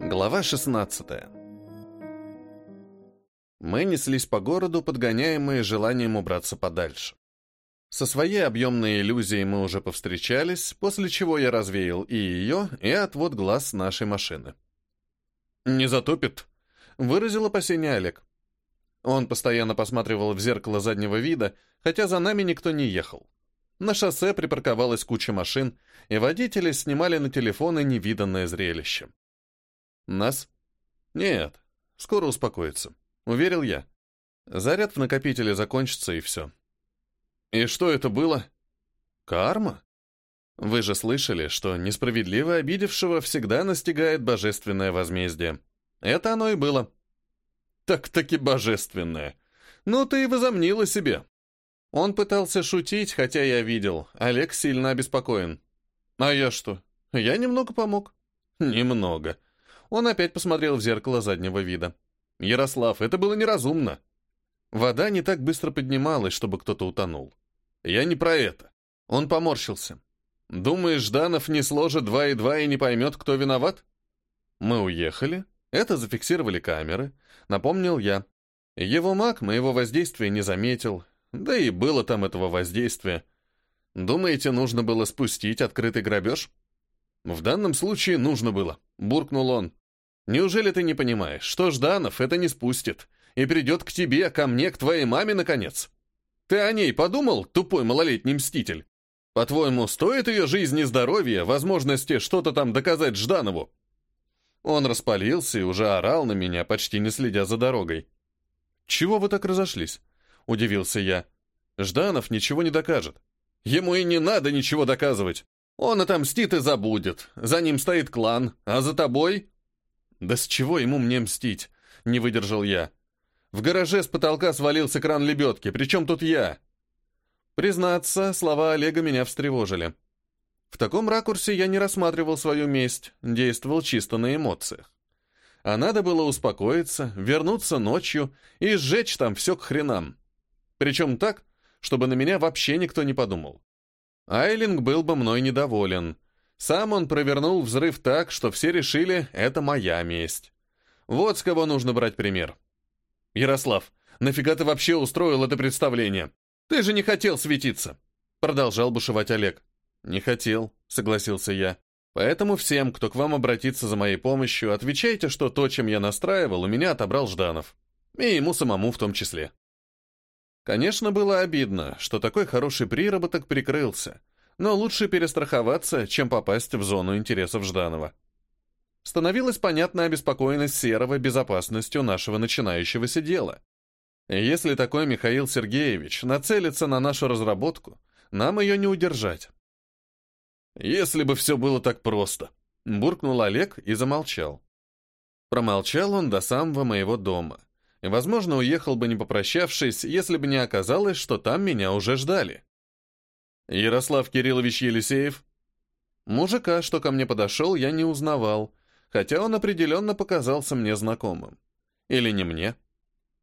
Глава 16 Мы неслись по городу, подгоняемые желанием убраться подальше. Со своей объемной иллюзией мы уже повстречались, после чего я развеял и ее, и отвод глаз нашей машины. «Не затопит», — выразил опасение Олег. Он постоянно посматривал в зеркало заднего вида, хотя за нами никто не ехал. На шоссе припарковалась куча машин, и водители снимали на телефоны невиданное зрелище. Нас? Нет, скоро успокоится. Уверил я. Заряд в накопителе закончится, и все. И что это было? Карма? Вы же слышали, что несправедливо обидевшего всегда настигает божественное возмездие. Это оно и было. Так-таки божественное. Ну ты и возомнила себе. Он пытался шутить, хотя я видел, Олег сильно обеспокоен. А я что? Я немного помог. Немного. Он опять посмотрел в зеркало заднего вида. «Ярослав, это было неразумно. Вода не так быстро поднималась, чтобы кто-то утонул. Я не про это». Он поморщился. «Думаешь, Жданов не сложит два и два и не поймет, кто виноват?» «Мы уехали. Это зафиксировали камеры», — напомнил я. Его маг моего воздействия не заметил. Да и было там этого воздействия. Думаете, нужно было спустить открытый грабеж? В данном случае нужно было, буркнул он. Неужели ты не понимаешь, что Жданов это не спустит и придет к тебе, ко мне, к твоей маме, наконец? Ты о ней подумал, тупой малолетний мститель? По-твоему, стоит ее жизни и здоровья, возможности что-то там доказать Жданову?» Он распалился и уже орал на меня, почти не следя за дорогой. «Чего вы так разошлись?» — удивился я. «Жданов ничего не докажет. Ему и не надо ничего доказывать. Он отомстит и забудет. За ним стоит клан, а за тобой «Да с чего ему мне мстить?» — не выдержал я. «В гараже с потолка свалился кран лебедки, причем тут я?» Признаться, слова Олега меня встревожили. В таком ракурсе я не рассматривал свою месть, действовал чисто на эмоциях. А надо было успокоиться, вернуться ночью и сжечь там все к хренам. Причем так, чтобы на меня вообще никто не подумал. Айлинг был бы мной недоволен — сам он провернул взрыв так, что все решили, это моя месть. Вот с кого нужно брать пример. «Ярослав, нафига ты вообще устроил это представление? Ты же не хотел светиться!» Продолжал бушевать Олег. «Не хотел», — согласился я. «Поэтому всем, кто к вам обратится за моей помощью, отвечайте, что то, чем я настраивал, у меня отобрал Жданов. И ему самому в том числе». Конечно, было обидно, что такой хороший приработок прикрылся, но лучше перестраховаться, чем попасть в зону интересов Жданова. Становилась понятна обеспокоенность Серого безопасностью нашего начинающегося дела. Если такой Михаил Сергеевич нацелится на нашу разработку, нам ее не удержать. «Если бы все было так просто», — буркнул Олег и замолчал. Промолчал он до самого моего дома. Возможно, уехал бы не попрощавшись, если бы не оказалось, что там меня уже ждали. Ярослав Кириллович Елисеев? Мужика, что ко мне подошел, я не узнавал, хотя он определенно показался мне знакомым. Или не мне.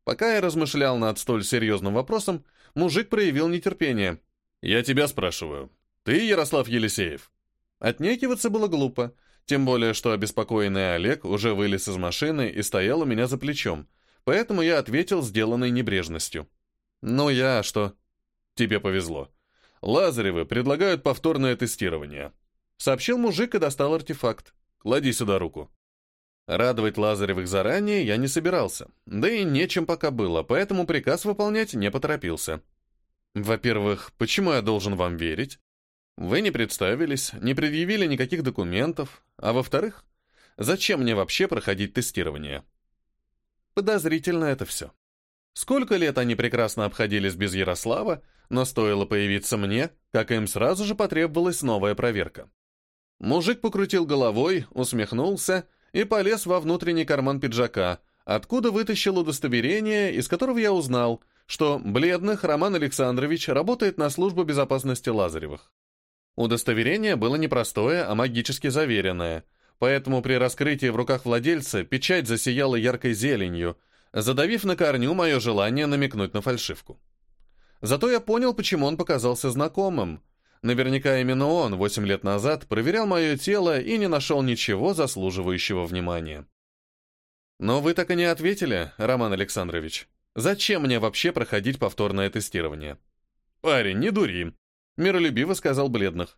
Пока я размышлял над столь серьезным вопросом, мужик проявил нетерпение. «Я тебя спрашиваю. Ты Ярослав Елисеев?» Отнекиваться было глупо, тем более, что обеспокоенный Олег уже вылез из машины и стоял у меня за плечом, поэтому я ответил сделанной небрежностью. «Ну я что?» «Тебе повезло. Лазаревы предлагают повторное тестирование. Сообщил мужик и достал артефакт. Клади сюда руку. Радовать Лазаревых заранее я не собирался, да и нечем пока было, поэтому приказ выполнять не поторопился. Во-первых, почему я должен вам верить? Вы не представились, не предъявили никаких документов, а во-вторых, зачем мне вообще проходить тестирование? Подозрительно это все. Сколько лет они прекрасно обходились без Ярослава, но стоило появиться мне, как им сразу же потребовалась новая проверка. Мужик покрутил головой, усмехнулся и полез во внутренний карман пиджака, откуда вытащил удостоверение, из которого я узнал, что бледных Роман Александрович работает на службу безопасности Лазаревых. Удостоверение было не простое, а магически заверенное, поэтому при раскрытии в руках владельца печать засияла яркой зеленью, задавив на корню мое желание намекнуть на фальшивку. Зато я понял, почему он показался знакомым. Наверняка именно он восемь лет назад проверял мое тело и не нашел ничего заслуживающего внимания. Но вы так и не ответили, Роман Александрович. Зачем мне вообще проходить повторное тестирование? Парень, не дури, миролюбиво сказал Бледных.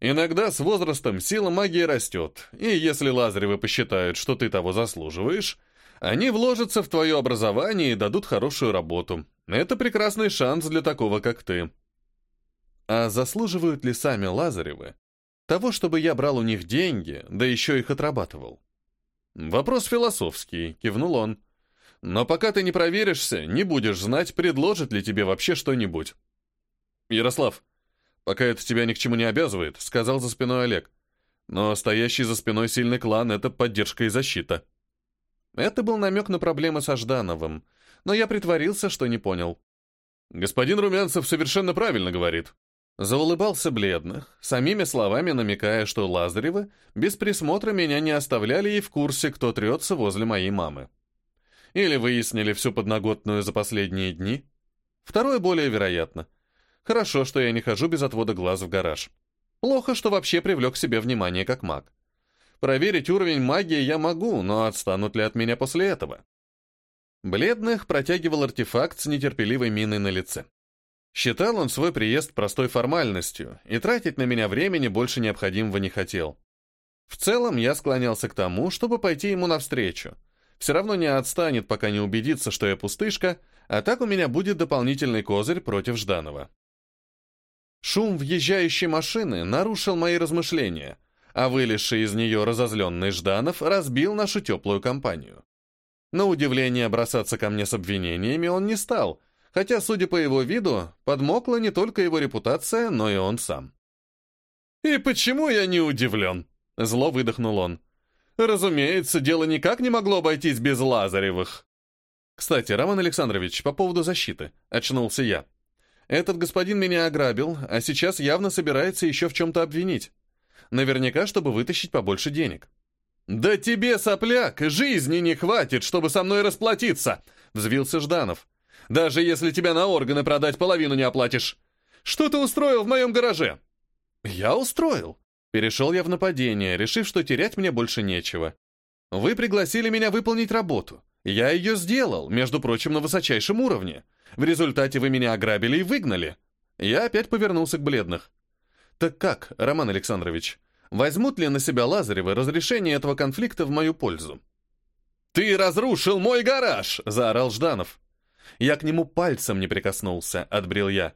Иногда с возрастом сила магии растет, и если Лазаревы посчитают, что ты того заслуживаешь, они вложатся в твое образование и дадут хорошую работу. Это прекрасный шанс для такого, как ты. А заслуживают ли сами Лазаревы того, чтобы я брал у них деньги, да еще их отрабатывал? Вопрос философский, кивнул он. Но пока ты не проверишься, не будешь знать, предложит ли тебе вообще что-нибудь. Ярослав, пока это тебя ни к чему не обязывает, сказал за спиной Олег. Но стоящий за спиной сильный клан — это поддержка и защита. Это был намек на проблемы со Ждановым, но я притворился, что не понял. Господин Румянцев совершенно правильно говорит. Заулыбался бледно, самими словами намекая, что Лазаревы без присмотра меня не оставляли и в курсе, кто трется возле моей мамы. Или выяснили всю подноготную за последние дни. Второе более вероятно. Хорошо, что я не хожу без отвода глаз в гараж. Плохо, что вообще привлек к себе внимание как маг. Проверить уровень магии я могу, но отстанут ли от меня после этого? Бледных протягивал артефакт с нетерпеливой миной на лице. Считал он свой приезд простой формальностью, и тратить на меня времени больше необходимого не хотел. В целом, я склонялся к тому, чтобы пойти ему навстречу. Все равно не отстанет, пока не убедится, что я пустышка, а так у меня будет дополнительный козырь против Жданова. Шум въезжающей машины нарушил мои размышления, а вылезший из нее разозленный Жданов разбил нашу теплую компанию. На удивление бросаться ко мне с обвинениями он не стал — хотя, судя по его виду, подмокла не только его репутация, но и он сам. «И почему я не удивлен?» — зло выдохнул он. «Разумеется, дело никак не могло обойтись без Лазаревых». «Кстати, Роман Александрович, по поводу защиты», — очнулся я. «Этот господин меня ограбил, а сейчас явно собирается еще в чем-то обвинить. Наверняка, чтобы вытащить побольше денег». «Да тебе, сопляк, жизни не хватит, чтобы со мной расплатиться!» — взвился Жданов. Даже если тебя на органы продать, половину не оплатишь. Что ты устроил в моем гараже?» «Я устроил». Перешел я в нападение, решив, что терять мне больше нечего. «Вы пригласили меня выполнить работу. Я ее сделал, между прочим, на высочайшем уровне. В результате вы меня ограбили и выгнали». Я опять повернулся к бледных. «Так как, Роман Александрович, возьмут ли на себя Лазаревы разрешение этого конфликта в мою пользу?» «Ты разрушил мой гараж!» — заорал Жданов. Я к нему пальцем не прикоснулся, отбрил я.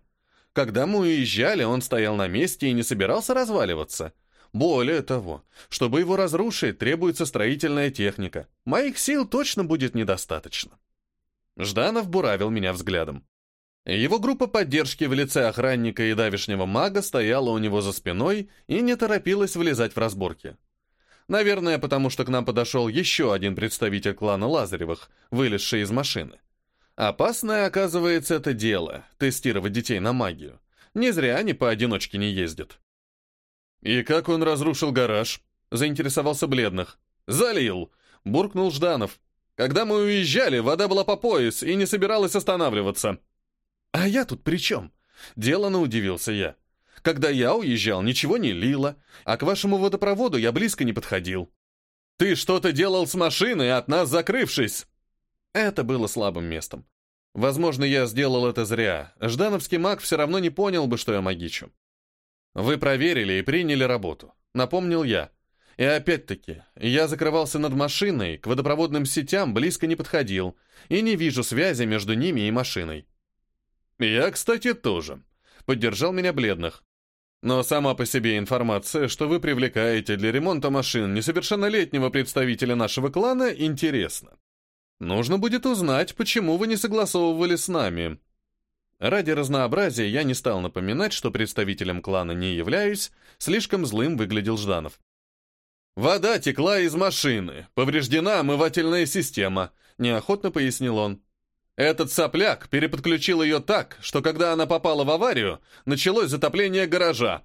Когда мы уезжали, он стоял на месте и не собирался разваливаться. Более того, чтобы его разрушить, требуется строительная техника. Моих сил точно будет недостаточно. Жданов буравил меня взглядом. Его группа поддержки в лице охранника и давишнего мага стояла у него за спиной и не торопилась влезать в разборки. Наверное, потому что к нам подошел еще один представитель клана Лазаревых, вылезший из машины. Опасное, оказывается, это дело — тестировать детей на магию. Не зря они поодиночке не ездят. «И как он разрушил гараж?» — заинтересовался Бледных. «Залил!» — буркнул Жданов. «Когда мы уезжали, вода была по пояс и не собиралась останавливаться». «А я тут при чем?» — делано удивился я. «Когда я уезжал, ничего не лило, а к вашему водопроводу я близко не подходил». «Ты что-то делал с машиной, от нас закрывшись!» Это было слабым местом. Возможно, я сделал это зря. Ждановский маг все равно не понял бы, что я магичу. Вы проверили и приняли работу. Напомнил я. И опять-таки, я закрывался над машиной, к водопроводным сетям близко не подходил, и не вижу связи между ними и машиной. Я, кстати, тоже. Поддержал меня бледных. Но сама по себе информация, что вы привлекаете для ремонта машин несовершеннолетнего представителя нашего клана, интересна. Нужно будет узнать, почему вы не согласовывали с нами. Ради разнообразия я не стал напоминать, что представителем клана не являюсь, слишком злым выглядел Жданов. «Вода текла из машины, повреждена омывательная система», — неохотно пояснил он. «Этот сопляк переподключил ее так, что когда она попала в аварию, началось затопление гаража».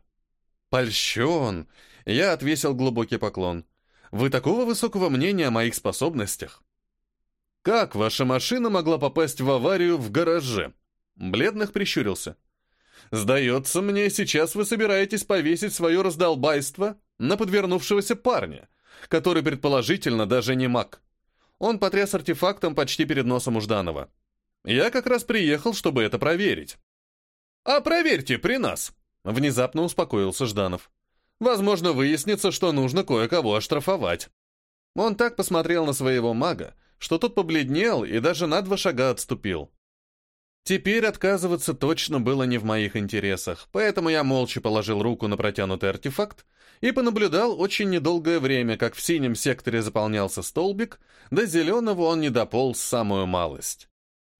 «Польщен!» — я отвесил глубокий поклон. «Вы такого высокого мнения о моих способностях?» «Как ваша машина могла попасть в аварию в гараже?» Бледных прищурился. Сдается мне, сейчас вы собираетесь повесить свое раздолбайство на подвернувшегося парня, который, предположительно, даже не маг. Он потряс артефактом почти перед носом у Жданова. Я как раз приехал, чтобы это проверить. «А проверьте при нас!» — внезапно успокоился Жданов. «Возможно, выяснится, что нужно кое-кого оштрафовать». Он так посмотрел на своего мага, что тот побледнел и даже на два шага отступил. Теперь отказываться точно было не в моих интересах, поэтому я молча положил руку на протянутый артефакт и понаблюдал очень недолгое время, как в синем секторе заполнялся столбик, до зеленого он не дополз самую малость.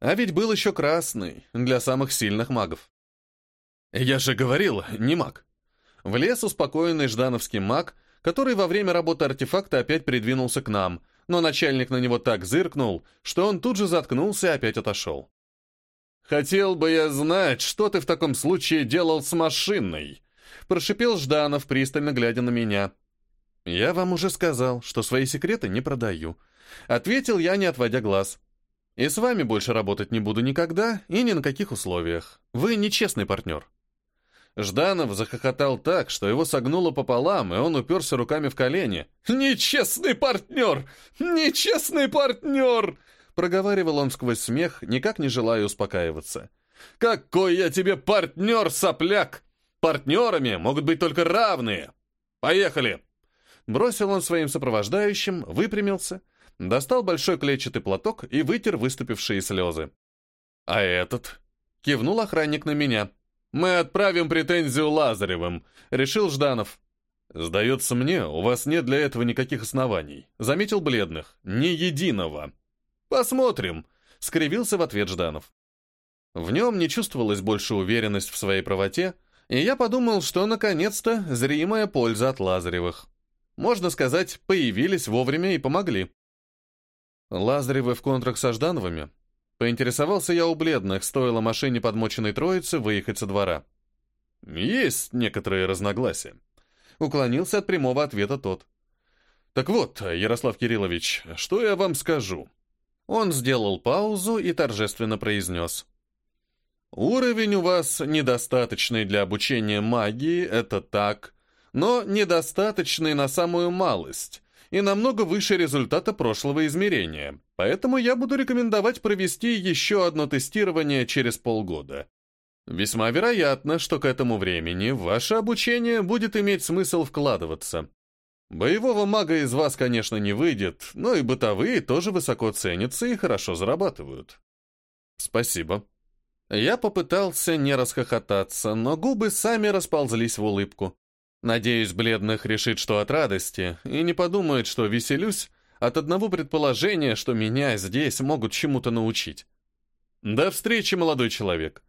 А ведь был еще красный, для самых сильных магов. «Я же говорил, не маг». Влез успокоенный ждановский маг, который во время работы артефакта опять придвинулся к нам, но начальник на него так зыркнул, что он тут же заткнулся и опять отошел. «Хотел бы я знать, что ты в таком случае делал с машиной», прошипел Жданов, пристально глядя на меня. «Я вам уже сказал, что свои секреты не продаю», ответил я, не отводя глаз. «И с вами больше работать не буду никогда и ни на каких условиях. Вы нечестный партнер». Жданов захохотал так, что его согнуло пополам, и он уперся руками в колени. «Нечестный партнер! Нечестный партнер!» Проговаривал он сквозь смех, никак не желая успокаиваться. «Какой я тебе партнер, сопляк! Партнерами могут быть только равные! Поехали!» Бросил он своим сопровождающим, выпрямился, достал большой клетчатый платок и вытер выступившие слезы. «А этот?» — кивнул охранник на меня. «Мы отправим претензию Лазаревым», — решил Жданов. «Сдается мне, у вас нет для этого никаких оснований», — заметил Бледных. «Ни единого». «Посмотрим», — скривился в ответ Жданов. В нем не чувствовалась больше уверенность в своей правоте, и я подумал, что наконец-то зримая польза от Лазаревых. Можно сказать, появились вовремя и помогли. Лазаревы в контракт со Ждановыми Поинтересовался я у бледных, стоило машине подмоченной троицы выехать со двора. Есть некоторые разногласия. Уклонился от прямого ответа тот. Так вот, Ярослав Кириллович, что я вам скажу? Он сделал паузу и торжественно произнес. Уровень у вас недостаточный для обучения магии, это так, но недостаточный на самую малость и намного выше результата прошлого измерения, поэтому я буду рекомендовать провести еще одно тестирование через полгода. Весьма вероятно, что к этому времени ваше обучение будет иметь смысл вкладываться. Боевого мага из вас, конечно, не выйдет, но и бытовые тоже высоко ценятся и хорошо зарабатывают. Спасибо. Я попытался не расхохотаться, но губы сами расползлись в улыбку. Надеюсь, бледных решит, что от радости, и не подумает, что веселюсь от одного предположения, что меня здесь могут чему-то научить. «До встречи, молодой человек!»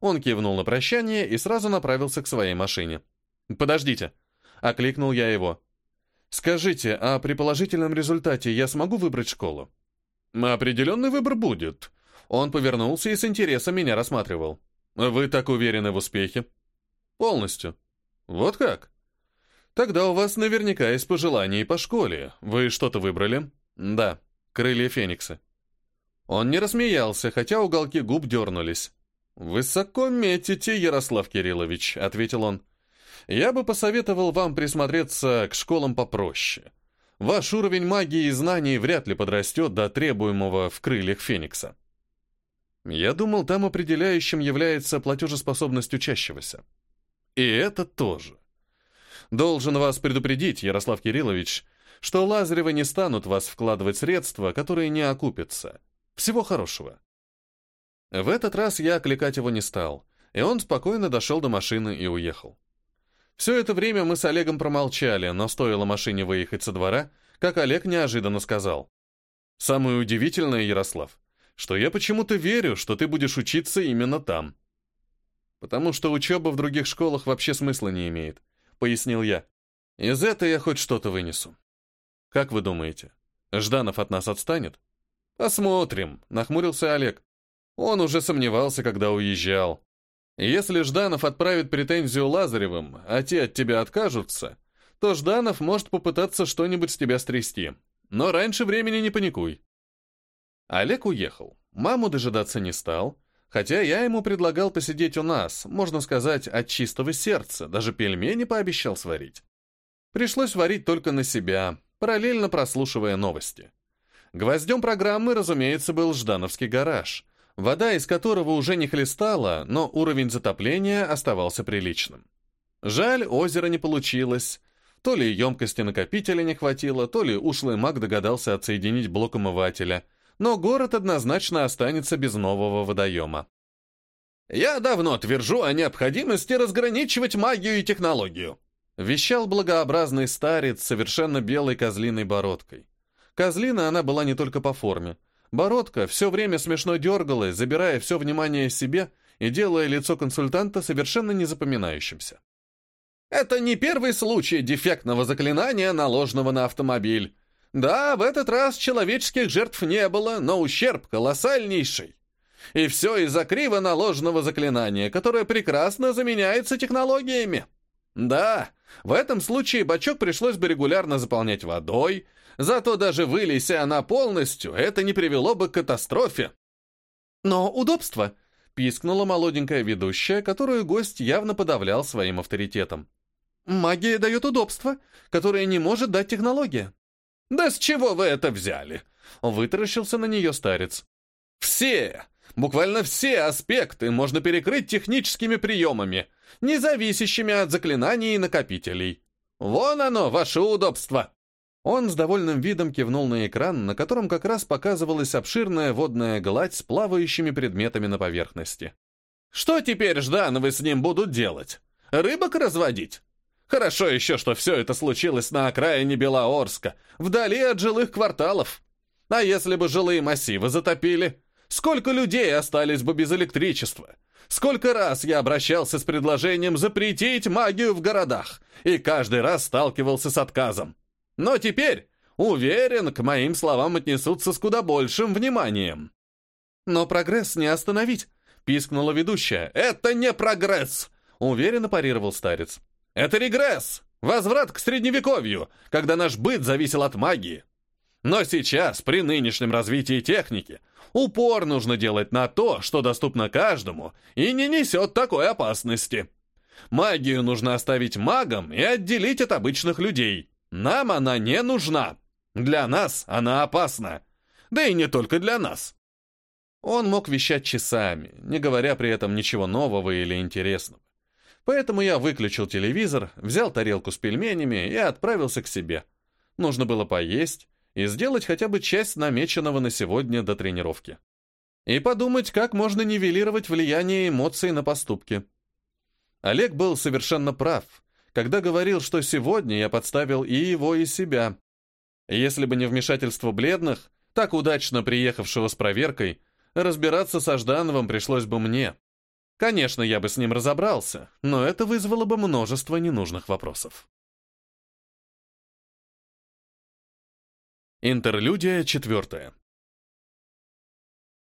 Он кивнул на прощание и сразу направился к своей машине. «Подождите!» — окликнул я его. «Скажите, а при положительном результате я смогу выбрать школу?» «Определенный выбор будет». Он повернулся и с интересом меня рассматривал. «Вы так уверены в успехе?» «Полностью». «Вот как?» Тогда у вас наверняка есть пожелания по школе. Вы что-то выбрали? Да, крылья Феникса. Он не рассмеялся, хотя уголки губ дернулись. «Высоко метите, Ярослав Кириллович», — ответил он. «Я бы посоветовал вам присмотреться к школам попроще. Ваш уровень магии и знаний вряд ли подрастет до требуемого в крыльях Феникса». Я думал, там определяющим является платежеспособность учащегося. И это тоже. Должен вас предупредить, Ярослав Кириллович, что Лазаревы не станут вас вкладывать средства, которые не окупятся. Всего хорошего. В этот раз я окликать его не стал, и он спокойно дошел до машины и уехал. Все это время мы с Олегом промолчали, но стоило машине выехать со двора, как Олег неожиданно сказал. «Самое удивительное, Ярослав, что я почему-то верю, что ты будешь учиться именно там. Потому что учеба в других школах вообще смысла не имеет. — пояснил я. «Из этого я хоть что-то вынесу». «Как вы думаете, Жданов от нас отстанет?» «Посмотрим», — нахмурился Олег. Он уже сомневался, когда уезжал. «Если Жданов отправит претензию Лазаревым, а те от тебя откажутся, то Жданов может попытаться что-нибудь с тебя стрясти. Но раньше времени не паникуй». Олег уехал. Маму дожидаться не стал, Хотя я ему предлагал посидеть у нас, можно сказать, от чистого сердца, даже пельмени пообещал сварить. Пришлось варить только на себя, параллельно прослушивая новости. Гвоздем программы, разумеется, был Ждановский гараж, вода из которого уже не хлестала, но уровень затопления оставался приличным. Жаль, озеро не получилось. То ли емкости накопителя не хватило, то ли ушлый маг догадался отсоединить блок омывателя — но город однозначно останется без нового водоема. «Я давно твержу о необходимости разграничивать магию и технологию», вещал благообразный старец с совершенно белой козлиной бородкой. Козлина она была не только по форме. Бородка все время смешно дергалась, забирая все внимание себе и делая лицо консультанта совершенно незапоминающимся. «Это не первый случай дефектного заклинания, наложенного на автомобиль. Да, в этот раз человеческих жертв не было, но ущерб колоссальнейший. И все из-за криво наложенного заклинания, которое прекрасно заменяется технологиями. Да, в этом случае бачок пришлось бы регулярно заполнять водой, зато даже вылейся она полностью, это не привело бы к катастрофе. Но удобство, пискнула молоденькая ведущая, которую гость явно подавлял своим авторитетом. Магия дает удобство, которое не может дать технология. «Да с чего вы это взяли?» Вытаращился на нее старец. «Все, буквально все аспекты можно перекрыть техническими приемами, не зависящими от заклинаний и накопителей. Вон оно, ваше удобство!» Он с довольным видом кивнул на экран, на котором как раз показывалась обширная водная гладь с плавающими предметами на поверхности. «Что теперь Ждановы с ним будут делать? Рыбок разводить? Хорошо еще, что все это случилось на окраине Белоорска, вдали от жилых кварталов. А если бы жилые массивы затопили? Сколько людей остались бы без электричества? Сколько раз я обращался с предложением запретить магию в городах, и каждый раз сталкивался с отказом. Но теперь, уверен, к моим словам отнесутся с куда большим вниманием. Но прогресс не остановить, пискнула ведущая. Это не прогресс, уверенно парировал старец. Это регресс, возврат к средневековью, когда наш быт зависел от магии. Но сейчас, при нынешнем развитии техники, упор нужно делать на то, что доступно каждому и не несет такой опасности. Магию нужно оставить магам и отделить от обычных людей. Нам она не нужна. Для нас она опасна. Да и не только для нас. Он мог вещать часами, не говоря при этом ничего нового или интересного. Поэтому я выключил телевизор, взял тарелку с пельменями и отправился к себе. Нужно было поесть и сделать хотя бы часть намеченного на сегодня до тренировки. И подумать, как можно нивелировать влияние эмоций на поступки. Олег был совершенно прав, когда говорил, что сегодня я подставил и его, и себя. Если бы не вмешательство бледных, так удачно приехавшего с проверкой, разбираться со Ждановым пришлось бы мне. Конечно, я бы с ним разобрался, но это вызвало бы множество ненужных вопросов. Интерлюдия четвертая.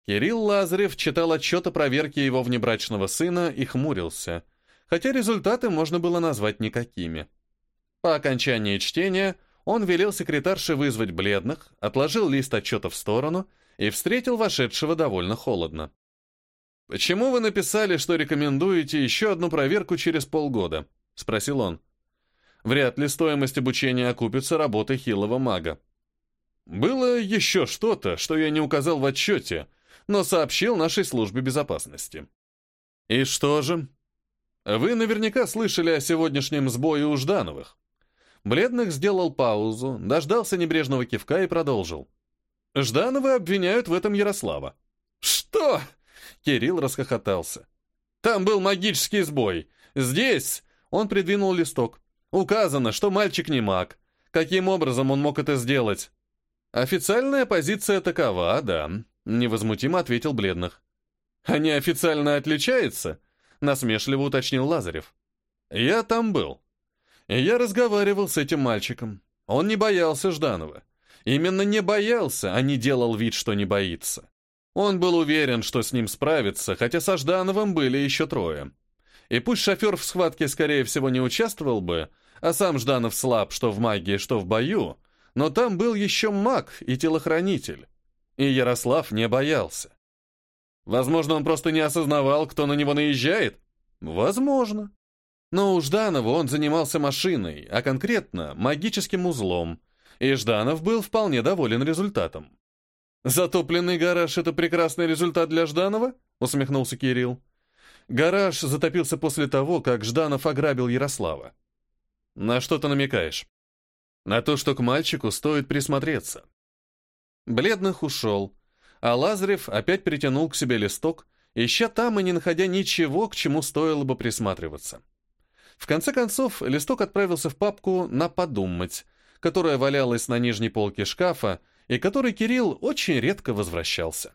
Кирилл Лазарев читал отчет о проверке его внебрачного сына и хмурился, хотя результаты можно было назвать никакими. По окончании чтения он велел секретарше вызвать бледных, отложил лист отчета в сторону и встретил вошедшего довольно холодно. «Почему вы написали, что рекомендуете еще одну проверку через полгода?» — спросил он. «Вряд ли стоимость обучения окупится работой хилого мага». «Было еще что-то, что я не указал в отчете, но сообщил нашей службе безопасности». «И что же?» «Вы наверняка слышали о сегодняшнем сбое у Ждановых». Бледных сделал паузу, дождался небрежного кивка и продолжил. «Ждановы обвиняют в этом Ярослава». «Что?» Кирилл расхохотался. «Там был магический сбой. Здесь...» Он придвинул листок. «Указано, что мальчик не маг. Каким образом он мог это сделать?» «Официальная позиция такова, да», — невозмутимо ответил Бледных. «А неофициально отличается?» — насмешливо уточнил Лазарев. «Я там был. Я разговаривал с этим мальчиком. Он не боялся Жданова. Именно не боялся, а не делал вид, что не боится. Он был уверен, что с ним справится, хотя со Ждановым были еще трое. И пусть шофер в схватке, скорее всего, не участвовал бы, а сам Жданов слаб что в магии, что в бою, но там был еще маг и телохранитель. И Ярослав не боялся. Возможно, он просто не осознавал, кто на него наезжает? Возможно. Но у Жданова он занимался машиной, а конкретно магическим узлом, и Жданов был вполне доволен результатом. «Затопленный гараж — это прекрасный результат для Жданова?» — усмехнулся Кирилл. «Гараж затопился после того, как Жданов ограбил Ярослава». «На что ты намекаешь?» «На то, что к мальчику стоит присмотреться». Бледных ушел, а Лазарев опять притянул к себе листок, ища там и не находя ничего, к чему стоило бы присматриваться. В конце концов, листок отправился в папку «На подумать», которая валялась на нижней полке шкафа и которой Кирилл очень редко возвращался.